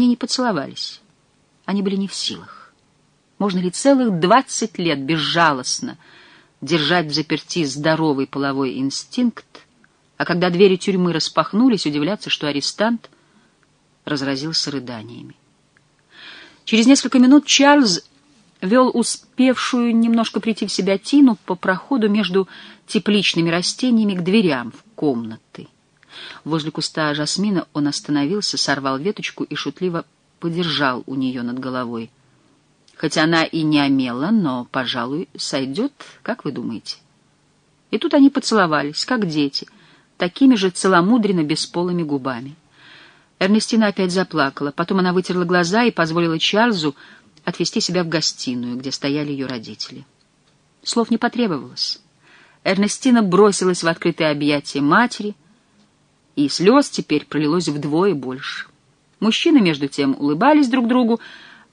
Они не поцеловались. Они были не в силах. Можно ли целых двадцать лет безжалостно держать в заперти здоровый половой инстинкт, а когда двери тюрьмы распахнулись, удивляться, что арестант разразился рыданиями. Через несколько минут Чарльз вел успевшую немножко прийти в себя Тину по проходу между тепличными растениями к дверям в комнаты. Возле куста жасмина он остановился, сорвал веточку и шутливо подержал у нее над головой. Хотя она и не омела, но, пожалуй, сойдет, как вы думаете? И тут они поцеловались, как дети — такими же целомудренно бесполыми губами. Эрнестина опять заплакала, потом она вытерла глаза и позволила Чарльзу отвести себя в гостиную, где стояли ее родители. Слов не потребовалось. Эрнестина бросилась в открытое объятие матери, и слез теперь пролилось вдвое больше. Мужчины, между тем, улыбались друг другу,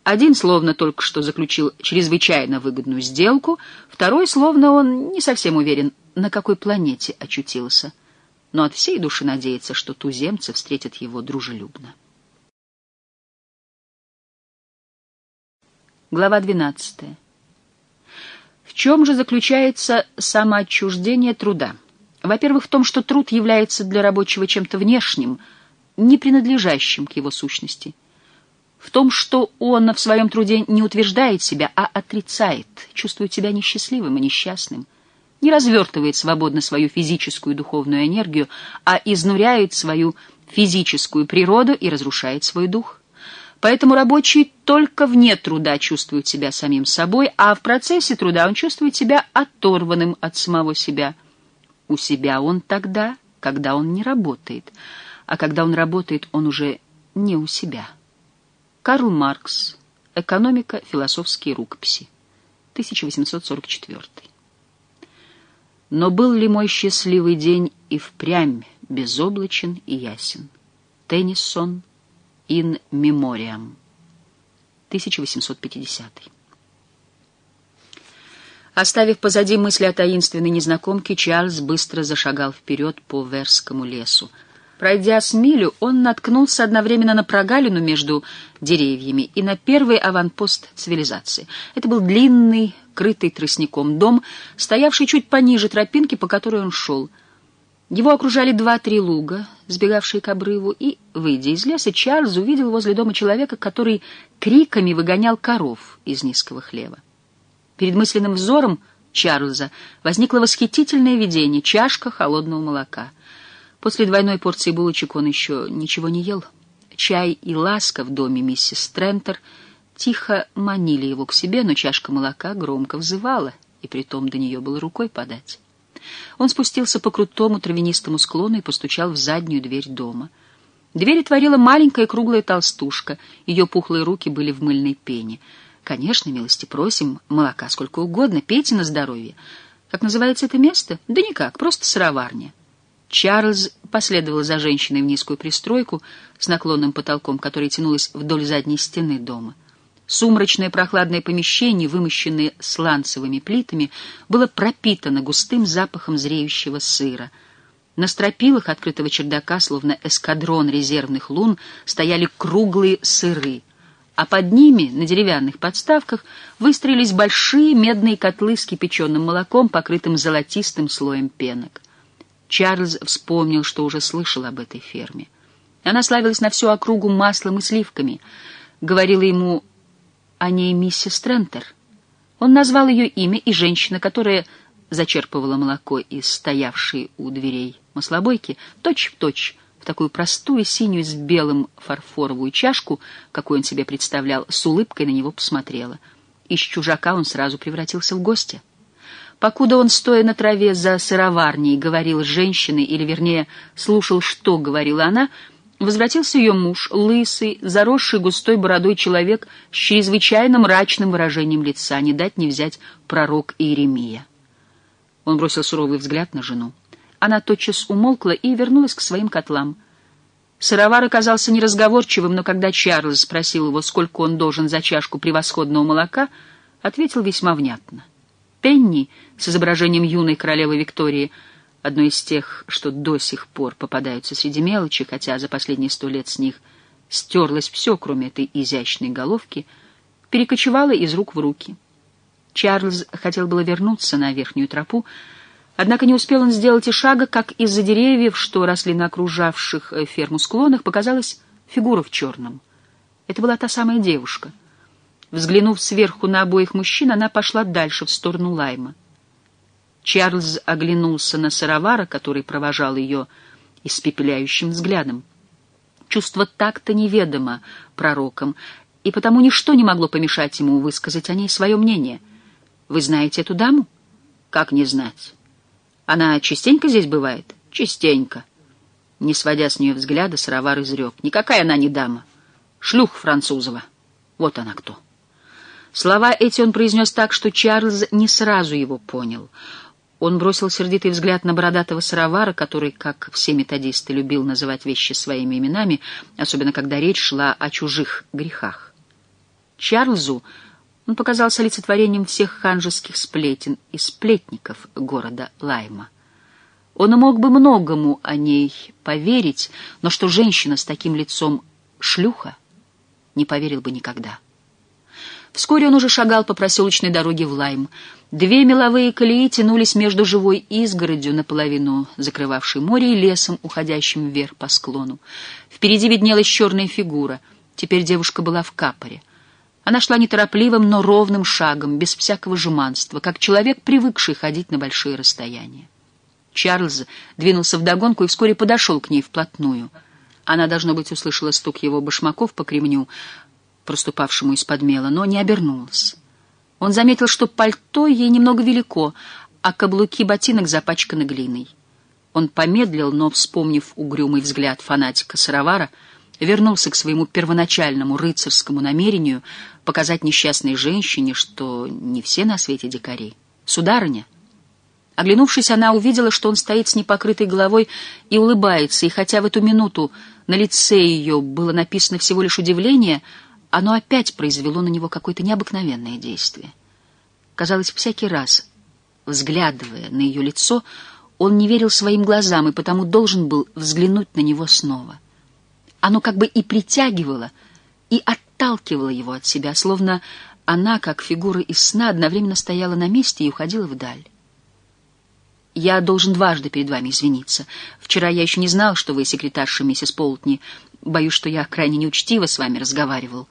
один словно только что заключил чрезвычайно выгодную сделку, второй словно он не совсем уверен, на какой планете очутился — но от всей души надеется, что туземцы встретят его дружелюбно. Глава 12. В чем же заключается самоотчуждение труда? Во-первых, в том, что труд является для рабочего чем-то внешним, не принадлежащим к его сущности. В том, что он в своем труде не утверждает себя, а отрицает, чувствует себя несчастливым и несчастным – не развертывает свободно свою физическую и духовную энергию, а изнуряет свою физическую природу и разрушает свой дух. Поэтому рабочий только вне труда чувствует себя самим собой, а в процессе труда он чувствует себя оторванным от самого себя. У себя он тогда, когда он не работает, а когда он работает, он уже не у себя. Карл Маркс. Экономика. Философские рукописи. 1844. Но был ли мой счастливый день и впрямь безоблачен и ясен? Теннисон «In Memoriam», 1850 Оставив позади мысли о таинственной незнакомке, Чарльз быстро зашагал вперед по Верскому лесу — Пройдя с милю, он наткнулся одновременно на прогалину между деревьями и на первый аванпост цивилизации. Это был длинный, крытый тростником дом, стоявший чуть пониже тропинки, по которой он шел. Его окружали два-три луга, сбегавшие к обрыву, и, выйдя из леса, Чарльз увидел возле дома человека, который криками выгонял коров из низкого хлева. Перед мысленным взором Чарльза возникло восхитительное видение — чашка холодного молока — После двойной порции булочек он еще ничего не ел. Чай и ласка в доме миссис Трентер тихо манили его к себе, но чашка молока громко взывала, и притом до нее было рукой подать. Он спустился по крутому травянистому склону и постучал в заднюю дверь дома. Дверь отворила маленькая круглая толстушка, ее пухлые руки были в мыльной пене. «Конечно, милости просим, молока сколько угодно, пейте на здоровье. Как называется это место? Да никак, просто сыроварня». Чарльз последовал за женщиной в низкую пристройку с наклонным потолком, которая тянулась вдоль задней стены дома. Сумрачное прохладное помещение, вымощенное сланцевыми плитами, было пропитано густым запахом зреющего сыра. На стропилах открытого чердака, словно эскадрон резервных лун, стояли круглые сыры, а под ними, на деревянных подставках, выстроились большие медные котлы с кипяченым молоком, покрытым золотистым слоем пенок. Чарльз вспомнил, что уже слышал об этой ферме. Она славилась на всю округу маслом и сливками. Говорила ему о ней миссис Трентер. Он назвал ее имя, и женщина, которая зачерпывала молоко из стоявшей у дверей маслобойки, точь-в-точь, точь, такую простую синюю с белым фарфоровую чашку, какую он себе представлял, с улыбкой на него посмотрела. Из чужака он сразу превратился в гостя. Покуда он, стоя на траве за сыроварней, говорил с или, вернее, слушал, что говорила она, возвратился ее муж, лысый, заросший густой бородой человек с чрезвычайно мрачным выражением лица, не дать не взять пророк Иеремия. Он бросил суровый взгляд на жену. Она тотчас умолкла и вернулась к своим котлам. Сыровар оказался неразговорчивым, но когда Чарльз спросил его, сколько он должен за чашку превосходного молока, ответил весьма внятно — Пенни с изображением юной королевы Виктории, одной из тех, что до сих пор попадаются среди мелочи, хотя за последние сто лет с них стерлось все, кроме этой изящной головки, перекочевало из рук в руки. Чарльз хотел было вернуться на верхнюю тропу, однако не успел он сделать и шага, как из-за деревьев, что росли на окружавших э, ферму склонах, показалась фигура в черном. Это была та самая девушка. Взглянув сверху на обоих мужчин, она пошла дальше, в сторону Лайма. Чарльз оглянулся на сыровара, который провожал ее испепеляющим взглядом. Чувство так-то неведомо пророкам, и потому ничто не могло помешать ему высказать о ней свое мнение. «Вы знаете эту даму?» «Как не знать?» «Она частенько здесь бывает?» «Частенько». Не сводя с нее взгляда, сыровар изрек. «Никакая она не дама. Шлюх французова. Вот она кто». Слова эти он произнес так, что Чарльз не сразу его понял — он бросил сердитый взгляд на бородатого сыровара, который, как все методисты, любил называть вещи своими именами, особенно когда речь шла о чужих грехах. Чарльзу он показался олицетворением всех ханжеских сплетен и сплетников города Лайма. Он мог бы многому о ней поверить, но что женщина с таким лицом шлюха, не поверил бы никогда. Вскоре он уже шагал по проселочной дороге в Лайм. Две меловые колеи тянулись между живой изгородью, наполовину закрывавшей море, и лесом, уходящим вверх по склону. Впереди виднелась черная фигура. Теперь девушка была в капоре. Она шла неторопливым, но ровным шагом, без всякого жеманства, как человек, привыкший ходить на большие расстояния. Чарльз двинулся вдогонку и вскоре подошел к ней вплотную. Она, должно быть, услышала стук его башмаков по кремню, проступавшему из-под мела, но не обернулась. Он заметил, что пальто ей немного велико, а каблуки ботинок запачканы глиной. Он помедлил, но, вспомнив угрюмый взгляд фанатика Сыровара, вернулся к своему первоначальному рыцарскому намерению показать несчастной женщине, что не все на свете дикари. «Сударыня!» Оглянувшись, она увидела, что он стоит с непокрытой головой и улыбается, и хотя в эту минуту на лице ее было написано всего лишь удивление — оно опять произвело на него какое-то необыкновенное действие. Казалось, всякий раз, взглядывая на ее лицо, он не верил своим глазам и потому должен был взглянуть на него снова. Оно как бы и притягивало, и отталкивало его от себя, словно она, как фигура из сна, одновременно стояла на месте и уходила вдаль. «Я должен дважды перед вами извиниться. Вчера я еще не знал, что вы секретарша миссис Полтни. Боюсь, что я крайне неучтиво с вами разговаривал».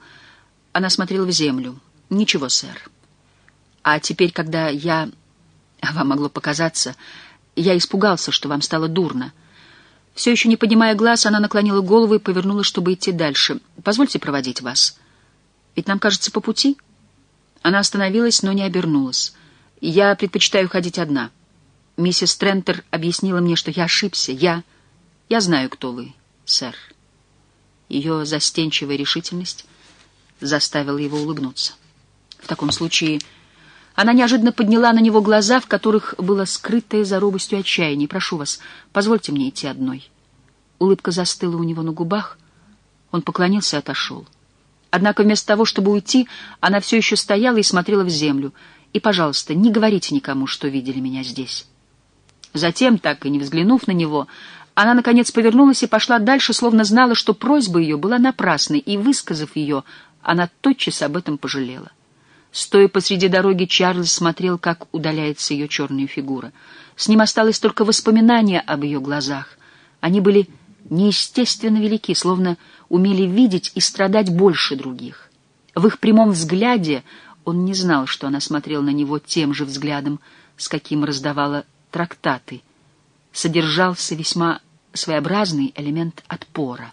Она смотрела в землю. «Ничего, сэр. А теперь, когда я... Вам могло показаться... Я испугался, что вам стало дурно». Все еще не поднимая глаз, она наклонила голову и повернула, чтобы идти дальше. «Позвольте проводить вас. Ведь нам кажется по пути». Она остановилась, но не обернулась. «Я предпочитаю ходить одна». Миссис Трентер объяснила мне, что я ошибся. Я... Я знаю, кто вы, сэр. Ее застенчивая решительность заставила его улыбнуться. В таком случае она неожиданно подняла на него глаза, в которых было скрытое за робостью отчаяние. «Прошу вас, позвольте мне идти одной». Улыбка застыла у него на губах. Он поклонился и отошел. Однако вместо того, чтобы уйти, она все еще стояла и смотрела в землю. «И, пожалуйста, не говорите никому, что видели меня здесь». Затем, так и не взглянув на него, она, наконец, повернулась и пошла дальше, словно знала, что просьба ее была напрасной, и, высказав ее, она тотчас об этом пожалела. Стоя посреди дороги, Чарльз смотрел, как удаляется ее черная фигура. С ним осталось только воспоминание об ее глазах. Они были неестественно велики, словно умели видеть и страдать больше других. В их прямом взгляде он не знал, что она смотрела на него тем же взглядом, с каким раздавала трактаты, содержался весьма своеобразный элемент отпора.